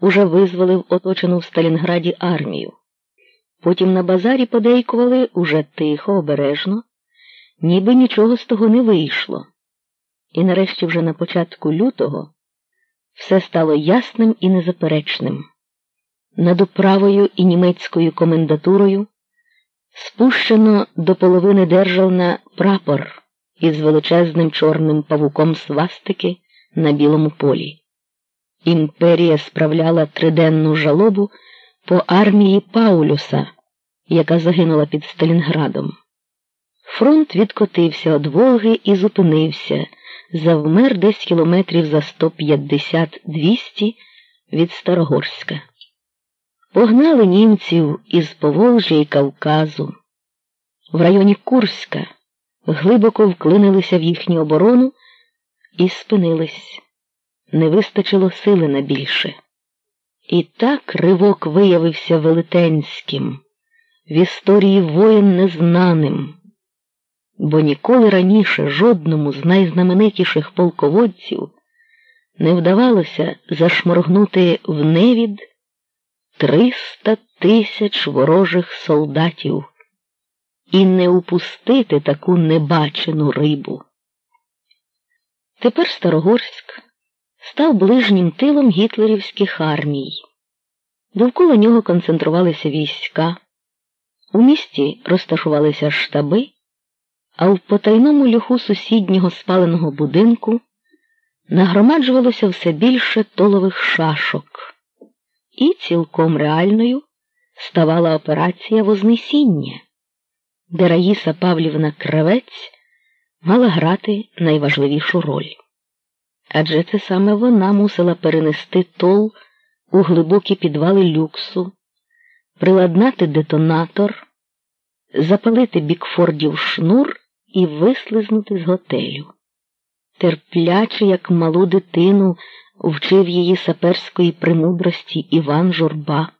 уже визволив оточену в Сталінграді армію. Потім на базарі подейкували уже тихо, обережно, ніби нічого з того не вийшло. І нарешті вже на початку лютого все стало ясним і незаперечним. Над управою і німецькою комендатурою спущено до половини державна прапор із величезним чорним павуком свастики на білому полі. Імперія справляла триденну жалобу по армії Паулюса, яка загинула під Сталінградом. Фронт відкотився від Волги і зупинився, завмер десь кілометрів за 150-200 від Старогорська. Погнали німців із Поволжя і Кавказу. В районі Курська глибоко вклинилися в їхню оборону і спинились. Не вистачило сили на більше. І так ривок виявився велетенським, в історії воїн незнаним, бо ніколи раніше жодному з найзнаменитіших полководців не вдавалося зашморгнути в невід триста тисяч ворожих солдатів і не упустити таку небачену рибу. Тепер Старогорськ став ближнім тилом гітлерівських армій. Довкола нього концентрувалися війська, у місті розташувалися штаби, а в потайному льоху сусіднього спаленого будинку нагромаджувалося все більше толових шашок, і цілком реальною ставала операція Вознесіння, де Раїса Павлівна Кравець мала грати найважливішу роль. Адже це саме вона мусила перенести тол у глибокі підвали люксу, приладнати детонатор, запалити бікфордів шнур і вислизнути з готелю. Терпляче, як малу дитину, вчив її саперської премудрості Іван Журба,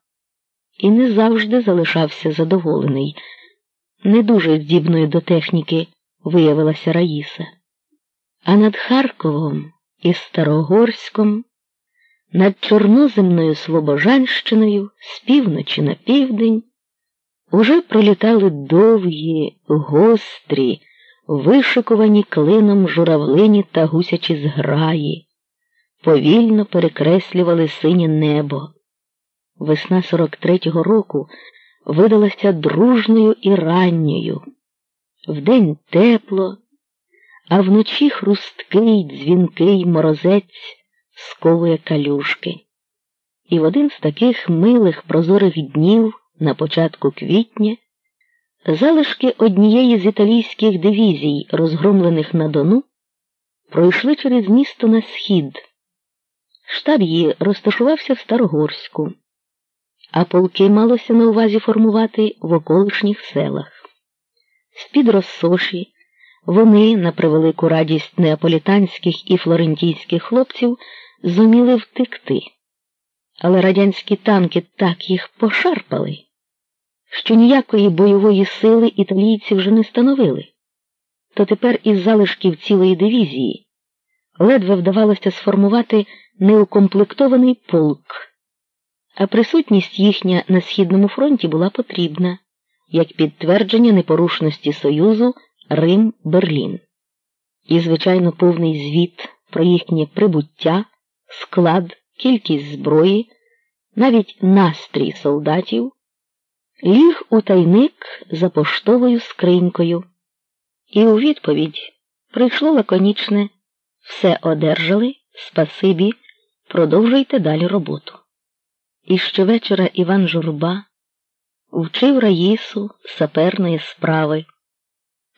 і не завжди залишався задоволений. Не дуже здібною до техніки виявилася Раїса. А над Харковом і Старогорськом, над чорноземною Слобожанщиною з півночі на південь уже пролітали довгі, гострі, вишикувані клином журавлині та гусячі зграї, повільно перекреслювали синє небо. Весна 43-го року видалася дружною і ранньою. Вдень тепло, а вночі хрусткий, дзвінкий морозець сковує калюшки. І в один з таких милих прозорих днів на початку квітня залишки однієї з італійських дивізій, розгромлених на Дону, пройшли через місто на схід. Штаб її розташувався в Старогорську, а полки малося на увазі формувати в околишніх селах. З-під розсоші вони, на превелику радість неаполітанських і флорентійських хлопців, зуміли втекти. Але радянські танки так їх пошарпали, що ніякої бойової сили італійці вже не становили. То тепер із залишків цілої дивізії ледве вдавалося сформувати неукомплектований полк, а присутність їхня на Східному фронті була потрібна як підтвердження непорушності Союзу Рим Берлін. І, звичайно, повний звіт про їхнє прибуття, склад, кількість зброї, навіть настрій солдатів, ліг у тайник за поштовою скринькою, і у відповідь прийшло лаконічне все одержали, спасибі, продовжуйте далі роботу. І щовечора Іван Журба вчив Раїсу саперної справи.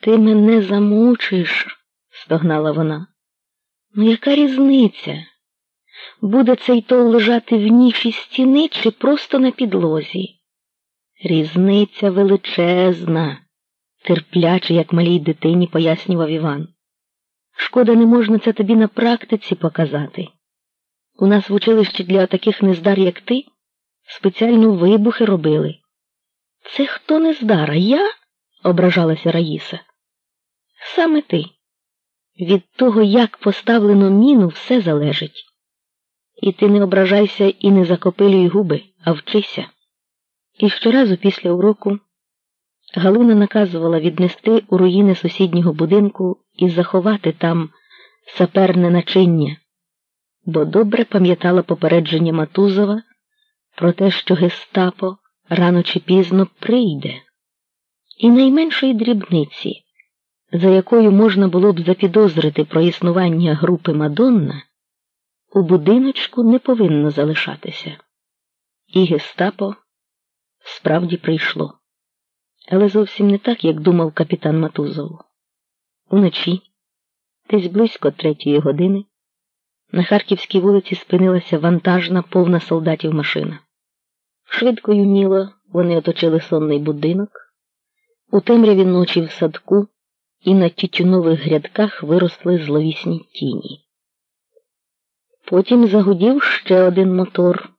Ти мене замучиш, стогнала вона. Ну, яка різниця? Буде цей тол лежати в ніші стіни чи просто на підлозі? Різниця величезна, терпляче, як малій дитині, пояснював Іван. Шкода, не можна це тобі на практиці показати. У нас в училищі для таких нездар, як ти, спеціально вибухи робили. Це хто нездара? Я? ображалася Раїса. Саме ти. Від того, як поставлено міну, все залежить. І ти не ображайся і не закопилюй губи, а вчися. І щоразу після уроку Галина наказувала віднести у руїни сусіднього будинку і заховати там саперне начиння, бо добре пам'ятала попередження Матузова про те, що гестапо рано чи пізно прийде, і найменшої дрібниці, за якою можна було б запідозрити про існування групи Мадонна, у будиночку не повинно залишатися. І гестапо справді прийшло. Але зовсім не так, як думав капітан Матузов. Уночі, десь близько третьої години, на Харківській вулиці спинилася вантажна, повна солдатів машина. Швидко юніло вони оточили сонний будинок, у темряві ночі в садку і на тютюнових грядках виросли зловісні тіні. Потім загудів ще один мотор.